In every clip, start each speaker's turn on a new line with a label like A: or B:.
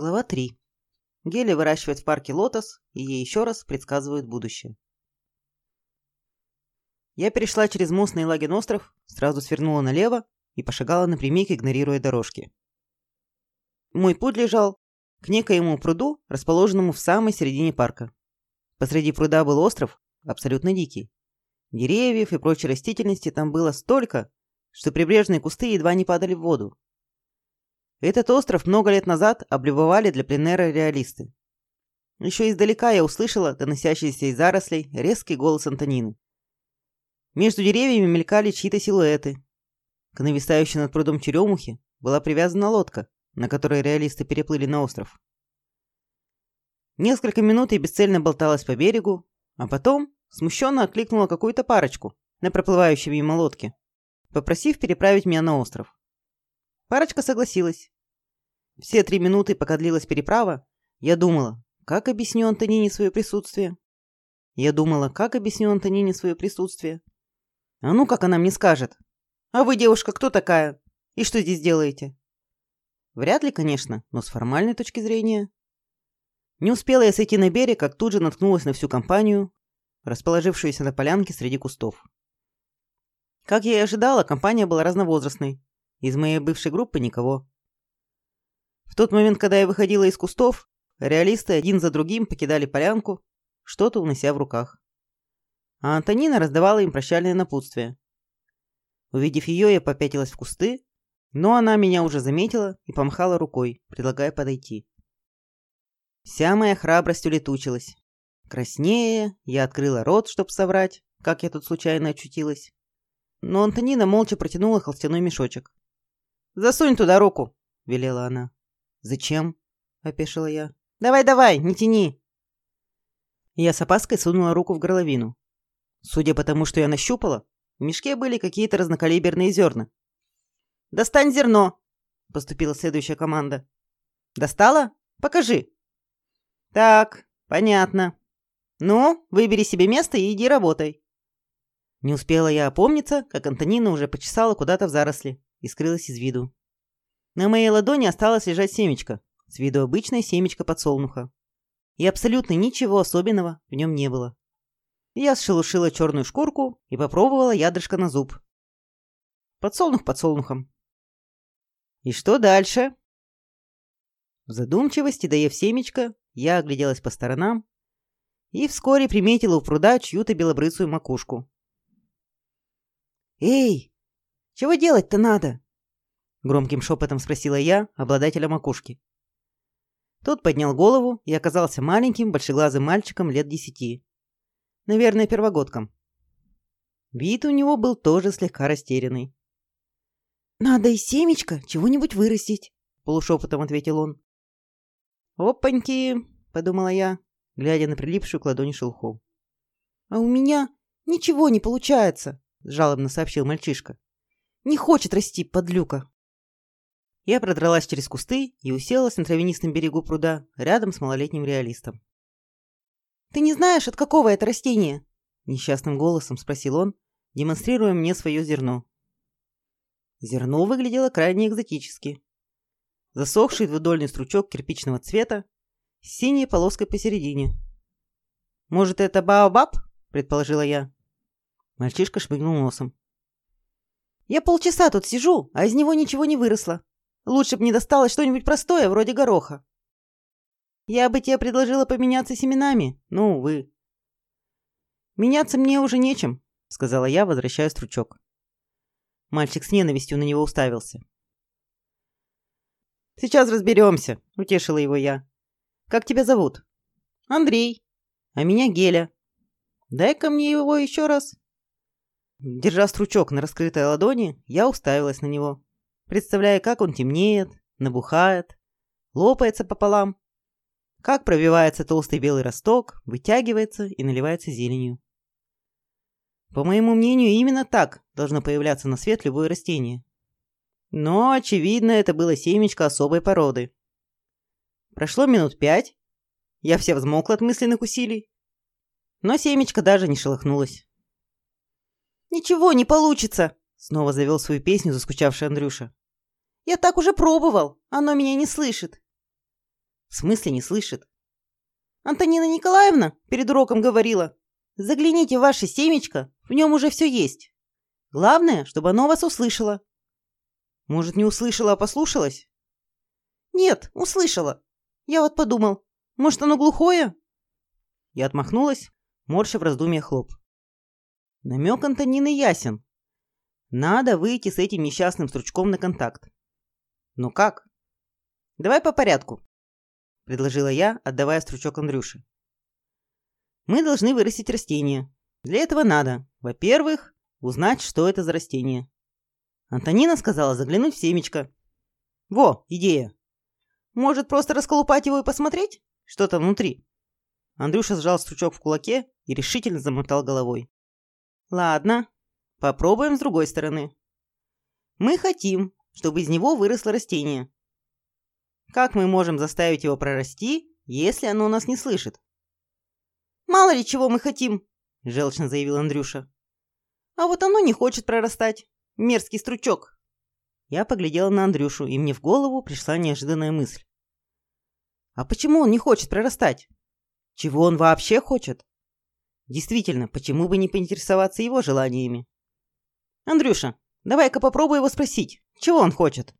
A: Глава 3. Гели выращивает в парке лотос, и ей еще раз предсказывают будущее. Я перешла через мост на Илагин остров, сразу свернула налево и пошагала напрямик, игнорируя дорожки. Мой путь лежал к некоему пруду, расположенному в самой середине парка. Посреди пруда был остров, абсолютно дикий. Деревьев и прочей растительности там было столько, что прибрежные кусты едва не падали в воду. Этот остров много лет назад облюбовали для пленера реалисты. Еще издалека я услышала доносящийся из зарослей резкий голос Антонины. Между деревьями мелькали чьи-то силуэты. К нависающей над прудом черемухе была привязана лодка, на которой реалисты переплыли на остров. Несколько минут я бесцельно болталась по берегу, а потом смущенно окликнула какую-то парочку на проплывающей мимо лодке, попросив переправить меня на остров. Парочка согласилась. Все три минуты, пока длилась переправа, я думала, как объясню Антонине свое присутствие. Я думала, как объясню Антонине свое присутствие. А ну, как она мне скажет. А вы, девушка, кто такая? И что здесь делаете? Вряд ли, конечно, но с формальной точки зрения. Не успела я сойти на берег, как тут же наткнулась на всю компанию, расположившуюся на полянке среди кустов. Как я и ожидала, компания была разновозрастной. Из моей бывшей группы никого. В тот момент, когда я выходила из кустов, реалисты один за другим покидали полянку, что-то унося в руках. А Антонина раздавала им прощальное напутствие. Увидев ее, я попятилась в кусты, но она меня уже заметила и помахала рукой, предлагая подойти. Вся моя храбрость улетучилась. Краснее, я открыла рот, чтобы соврать, как я тут случайно очутилась. Но Антонина молча протянула холстяной мешочек. «Засунь туда руку», — велела она. «Зачем?» — опешила я. «Давай-давай, не тяни!» Я с опаской сунула руку в горловину. Судя по тому, что я нащупала, в мешке были какие-то разнокалиберные зерна. «Достань зерно!» — поступила следующая команда. «Достала? Покажи!» «Так, понятно. Ну, выбери себе место и иди работай». Не успела я опомниться, как Антонина уже почесала куда-то в заросли и скрылась из виду. На моей ладони осталось лежать семечко, с виду обычное семечко подсолнуха. И абсолютно ничего особенного в нем не было. Я сшелушила черную шкурку и попробовала ядрышко на зуб. Подсолнух подсолнухом. И что дальше? В задумчивости, доев семечко, я огляделась по сторонам и вскоре приметила у пруда чью-то белобрысую макушку. «Эй, чего делать-то надо?» Громким шепотом спросила я обладателя макушки. Тот поднял голову и оказался маленьким, большеглазым мальчиком лет десяти. Наверное, первогодком. Вид у него был тоже слегка растерянный. «Надо из семечка чего-нибудь вырастить», — полушепотом ответил он. «Опаньки!» — подумала я, глядя на прилипшую к ладони шелуху. «А у меня ничего не получается», — жалобно сообщил мальчишка. «Не хочет расти подлюка». Я продралась через кусты и уселась на травянистом берегу пруда, рядом с малолетним реалистом. «Ты не знаешь, от какого это растения?» — несчастным голосом спросил он, демонстрируя мне свое зерно. Зерно выглядело крайне экзотически засохший двудольный стручок кирпичного цвета с синей полоской посередине. «Может, это баобаб?» – предположила я. Мальчишка шмыгнул носом. «Я полчаса тут сижу, а из него ничего не выросло. Лучше бы мне досталось что-нибудь простое, вроде гороха. Я бы тебе предложила поменяться семенами, но, увы». «Меняться мне уже нечем», – сказала я, возвращая стручок. Мальчик с ненавистью на него уставился. «Сейчас разберемся», — утешила его я. «Как тебя зовут?» «Андрей. А меня Геля. Дай-ка мне его еще раз». Держа стручок на раскрытой ладони, я уставилась на него, представляя, как он темнеет, набухает, лопается пополам, как пробивается толстый белый росток, вытягивается и наливается зеленью. По моему мнению, именно так должно появляться на свет любое растение. Но, очевидно, это было семечко особой породы. Прошло минут пять. Я вся взмокла от мысленных усилий. Но семечко даже не шелохнулось. «Ничего не получится!» Снова завел свою песню заскучавший Андрюша. «Я так уже пробовал, оно меня не слышит». В смысле не слышит? Антонина Николаевна перед уроком говорила, загляните в ваше семечко, в нем уже все есть. Главное, чтобы оно вас услышало. Может, не услышала, а послушалась? Нет, услышала. Я вот подумал, может, оно глухое? Я отмахнулась, морща в раздумье хлоп. Намек Антонины ясен. Надо выйти с этим несчастным стручком на контакт. Но как? Давай по порядку, предложила я, отдавая стручок Андрюше. Мы должны вырастить растение. Для этого надо, во-первых, узнать, что это за растение. Антонина сказала заглянуть в семечко. Во, идея. Может, просто расколупать его и посмотреть, что там внутри? Андрюша сжал стручок в кулаке и решительно замотал головой. Ладно, попробуем с другой стороны. Мы хотим, чтобы из него выросло растение. Как мы можем заставить его прорасти, если оно нас не слышит? Мало ли чего мы хотим, желчно заявил Андрюша. А вот оно не хочет прорастать. Мерзкий стручок. Я поглядела на Андрюшу, и мне в голову пришла неожиданная мысль. А почему он не хочет прорастать? Чего он вообще хочет? Действительно, почему бы не поинтересоваться его желаниями? Андрюша, давай-ка попробуй его спросить, чего он хочет.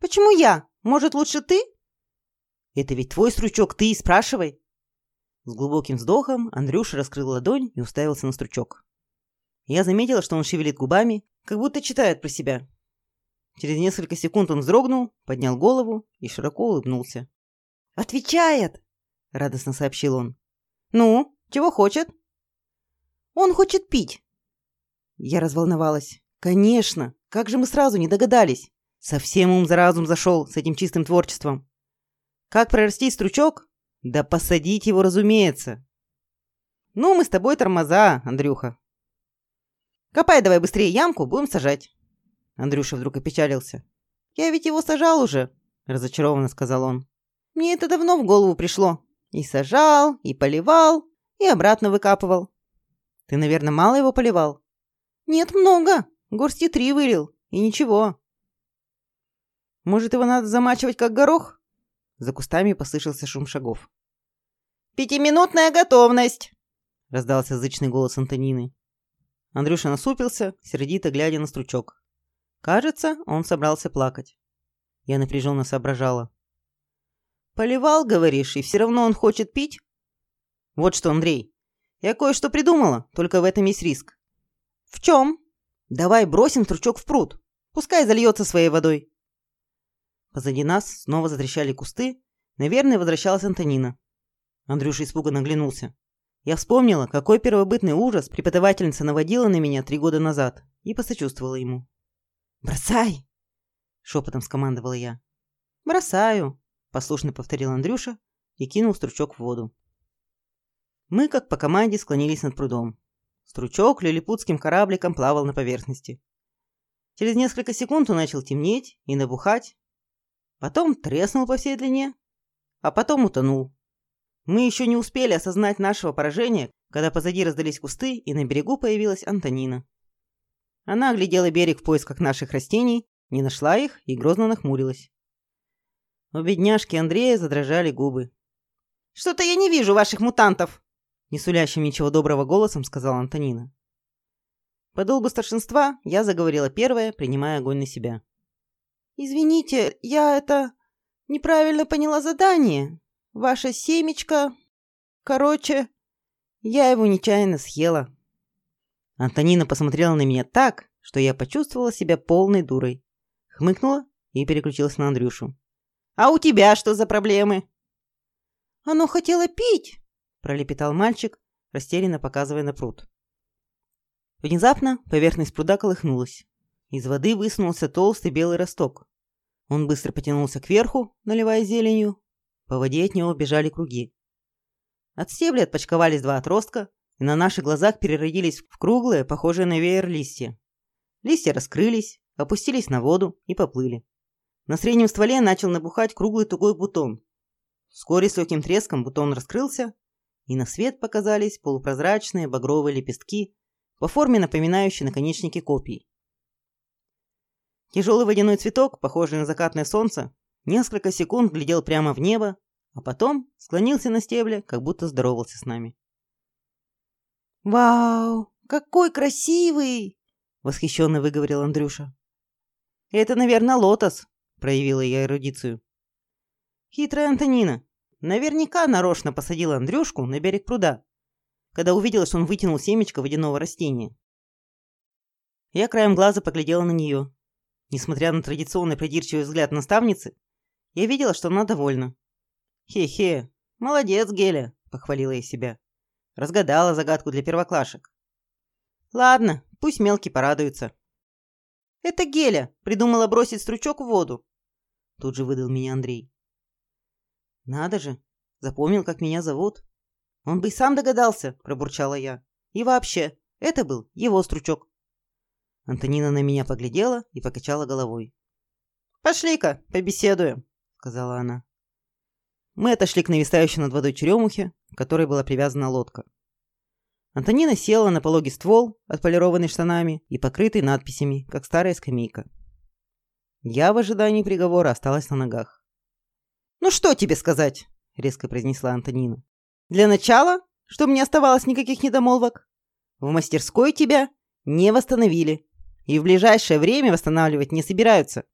A: Почему я? Может, лучше ты? Это ведь твой стручок, ты и спрашивай. С глубоким вздохом Андрюша раскрыл ладонь и уставился на стручок. Я заметила, что он шевелит губами, как будто читает про себя. Через несколько секунд он вздрогнул, поднял голову и широко улыбнулся. «Отвечает!» — радостно сообщил он. «Ну, чего хочет?» «Он хочет пить». Я разволновалась. «Конечно! Как же мы сразу не догадались? Совсем ум за разум зашел с этим чистым творчеством. Как прорастить стручок? Да посадить его, разумеется. Ну, мы с тобой тормоза, Андрюха. Копай давай быстрее ямку, будем сажать. Андрюша вдруг опечалился. Я ведь его сажал уже, разочарованно сказал он. Мне это давно в голову пришло. И сажал, и поливал, и обратно выкапывал. Ты, наверное, мало его поливал? Нет, много. Горсти три вылил. И ничего. Может, его надо замачивать, как горох? За кустами послышался шум шагов. «Пятиминутная готовность!» — раздался зычный голос Антонины. Андрюша насупился, сердито глядя на стручок. Кажется, он собрался плакать. Я напряженно соображала. «Поливал, говоришь, и все равно он хочет пить?» «Вот что, Андрей, я кое-что придумала, только в этом есть риск». «В чем?» «Давай бросим стручок в пруд. Пускай зальется своей водой». Позади нас снова затрещали кусты. Наверное, возвращалась Антонина. Андрюша испуганно оглянулся. Я вспомнила, какой первобытный ужас преподавательница наводила на меня три года назад, и посочувствовала ему. «Бросай!» — шепотом скомандовала я. «Бросаю!» — послушно повторил Андрюша и кинул стручок в воду. Мы, как по команде, склонились над прудом. Стручок лилипутским корабликом плавал на поверхности. Через несколько секунд он начал темнеть и набухать, потом треснул по всей длине, а потом утонул. Мы еще не успели осознать нашего поражения, когда позади раздались кусты, и на берегу появилась Антонина. Она оглядела берег в поисках наших растений, не нашла их и грозно нахмурилась. У бедняжки Андрея задрожали губы. «Что-то я не вижу ваших мутантов!» Не сулящим ничего доброго голосом сказала Антонина. По долгу старшинства я заговорила первая, принимая огонь на себя. «Извините, я это... неправильно поняла задание. Ваше семечко... Короче, я его нечаянно съела». Антонина посмотрела на меня так, что я почувствовала себя полной дурой. Хмыкнула и переключилась на Андрюшу. «А у тебя что за проблемы?» «Оно хотело пить!» – пролепетал мальчик, растерянно показывая на пруд. Внезапно поверхность пруда колыхнулась. Из воды высунулся толстый белый росток. Он быстро потянулся кверху, наливая зеленью. По воде от него бежали круги. От стебля отпочковались два отростка, и на наших глазах переродились в круглые, похожие на веер листья. Листья раскрылись, опустились на воду и поплыли. На среднем стволе начал набухать круглый тугой бутон. Вскоре с легким треском бутон раскрылся, и на свет показались полупрозрачные багровые лепестки, по форме напоминающие наконечники копий. Тяжелый водяной цветок, похожий на закатное солнце, Несколько секунд глядел прямо в небо, а потом склонился на стебле, как будто здоровался с нами. «Вау, какой красивый!» — восхищенно выговорил Андрюша. «Это, наверное, лотос», — проявила я эрудицию. Хитрая Антонина. Наверняка нарочно посадила Андрюшку на берег пруда, когда увидела, что он вытянул семечко водяного растения. Я краем глаза поглядела на нее. Несмотря на традиционный придирчивый взгляд наставницы, я видела, что она довольна. «Хе-хе, молодец, Геля», — похвалила я себя. Разгадала загадку для первоклашек. Ладно, пусть мелкий порадуется. Это Геля придумала бросить стручок в воду. Тут же выдал меня Андрей. Надо же, запомнил, как меня зовут. Он бы и сам догадался, пробурчала я. И вообще, это был его стручок. Антонина на меня поглядела и покачала головой. «Пошли-ка, побеседуем», — сказала она. Мы отошли к нависающей над водой черемухе, к которой была привязана лодка. Антонина села на пологий ствол, отполированный штанами и покрытый надписями, как старая скамейка. Я в ожидании приговора осталась на ногах. «Ну что тебе сказать?» — резко произнесла Антонина. «Для начала, чтобы не оставалось никаких недомолвок, в мастерской тебя не восстановили и в ближайшее время восстанавливать не собираются».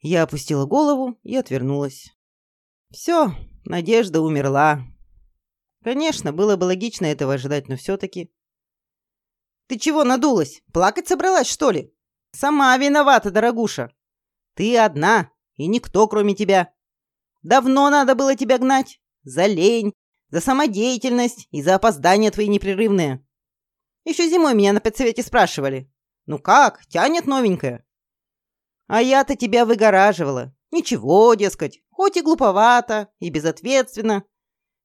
A: Я опустила голову и отвернулась. «Все, надежда умерла». Конечно, было бы логично этого ожидать, но все-таки... «Ты чего надулась? Плакать собралась, что ли?» «Сама виновата, дорогуша. Ты одна, и никто, кроме тебя. Давно надо было тебя гнать. За лень, за самодеятельность и за опоздание твои непрерывные. Еще зимой меня на подсовете спрашивали. Ну как, тянет новенькая? А я-то тебя выгораживала. Ничего, дескать, хоть и глуповато, и безответственно,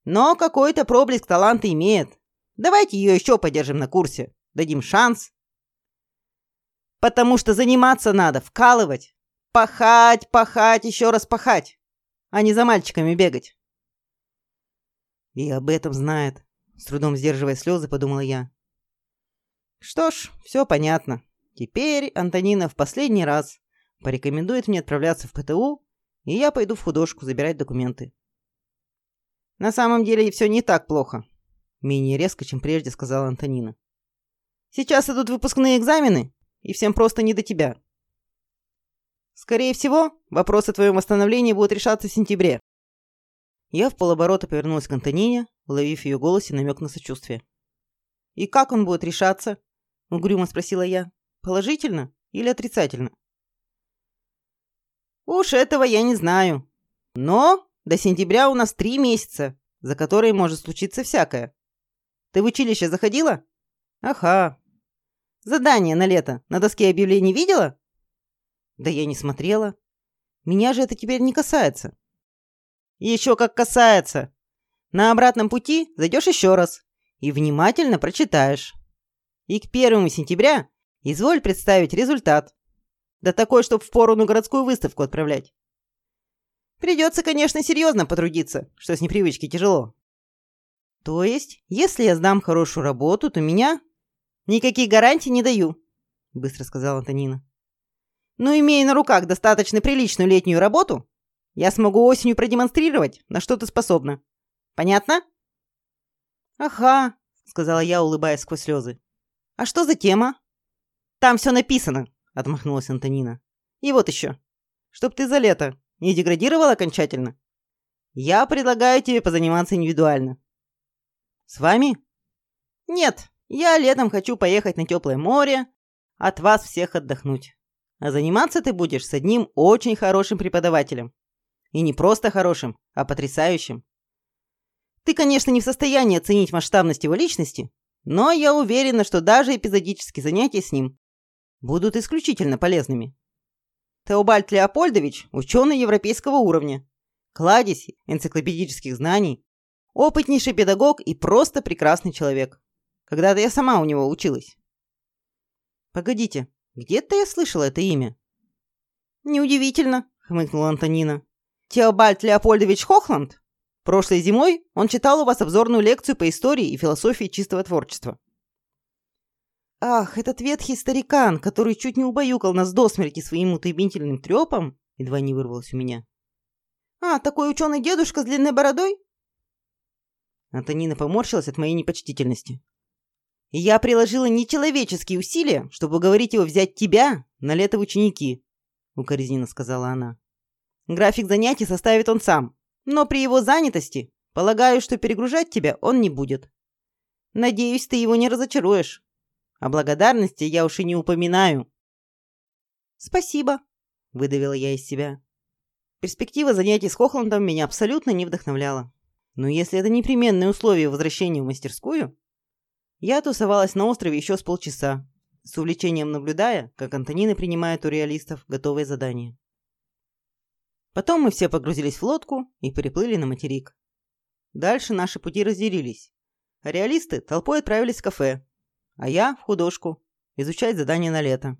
A: но какой-то проблеск таланта имеет. Давайте ее еще подержим на курсе, дадим шанс. Потому что заниматься надо, вкалывать. Пахать, пахать, еще раз пахать, а не за мальчиками бегать. И об этом знает, с трудом сдерживая слезы, подумала я. Что ж, все понятно. Теперь Антонина в последний раз порекомендует мне отправляться в КТУ, и я пойду в художку забирать документы. На самом деле все не так плохо, менее резко, чем прежде сказала Антонина. Сейчас идут выпускные экзамены, и всем просто не до тебя. Скорее всего, вопрос о твоем восстановлении будет решаться в сентябре. Я в полоборота повернулась к Антонине, уловив в ее голосе намек на сочувствие. «И как он будет решаться?» — угрюмо спросила я. «Положительно или отрицательно?» «Уж этого я не знаю. Но до сентября у нас три месяца, за которые может случиться всякое. Ты в училище заходила?» «Ага. Задание на лето на доске объявлений видела?» Да я не смотрела. Меня же это теперь не касается. Еще как касается. На обратном пути зайдешь еще раз и внимательно прочитаешь. И к первому сентября изволь представить результат. Да такой, чтоб впору на городскую выставку отправлять. Придется, конечно, серьезно потрудиться, что с непривычки тяжело. То есть, если я сдам хорошую работу, то меня... Никаких гарантий не даю, быстро сказала Антонина. Но имея на руках достаточно приличную летнюю работу, я смогу осенью продемонстрировать, на что ты способна. Понятно? Ага, сказала я, улыбаясь сквозь слезы. А что за тема? Там все написано, отмахнулась Антонина. И вот еще. Чтоб ты за лето не деградировал окончательно. Я предлагаю тебе позаниматься индивидуально. С вами? Нет, я летом хочу поехать на теплое море, от вас всех отдохнуть. А заниматься ты будешь с одним очень хорошим преподавателем. И не просто хорошим, а потрясающим. Ты, конечно, не в состоянии оценить масштабность его личности, но я уверена, что даже эпизодические занятия с ним будут исключительно полезными. Теобальд Леопольдович – ученый европейского уровня, кладезь энциклопедических знаний, опытнейший педагог и просто прекрасный человек. Когда-то я сама у него училась. Погодите, где-то я слышала это имя. Неудивительно, хмыкнула Антонина. Теобальд Леопольдович Хохланд? Прошлой зимой он читал у вас обзорную лекцию по истории и философии чистого творчества. Ах, этот ветхий старикан, который чуть не убаюкал нас до смерти своим утомительным трепом, Едва не вырвалось у меня. «А, такой ученый дедушка с длинной бородой?» Антонина поморщилась от моей непочтительности. «Я приложила нечеловеческие усилия, чтобы уговорить его взять тебя на лето в ученики», — укоризненно сказала она. «График занятий составит он сам, но при его занятости, полагаю, что перегружать тебя он не будет. Надеюсь, ты его не разочаруешь. О благодарности я уж и не упоминаю». «Спасибо», — выдавила я из себя. Перспектива занятий с Хохландом меня абсолютно не вдохновляла. Но если это непременное условие возвращения в мастерскую, я тусовалась на острове еще с полчаса, с увлечением наблюдая, как Антонина принимает у реалистов готовые задания. Потом мы все погрузились в лодку и переплыли на материк. Дальше наши пути разделились. Реалисты толпой отправились в кафе, а я в художку, изучать задания на лето.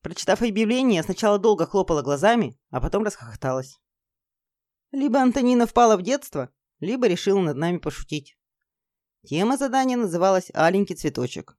A: Прочитав объявление, я сначала долго хлопала глазами, а потом расхохоталась. Либо Антонина впала в детство, либо решила над нами пошутить. Тема задания называлась «Аленький цветочек».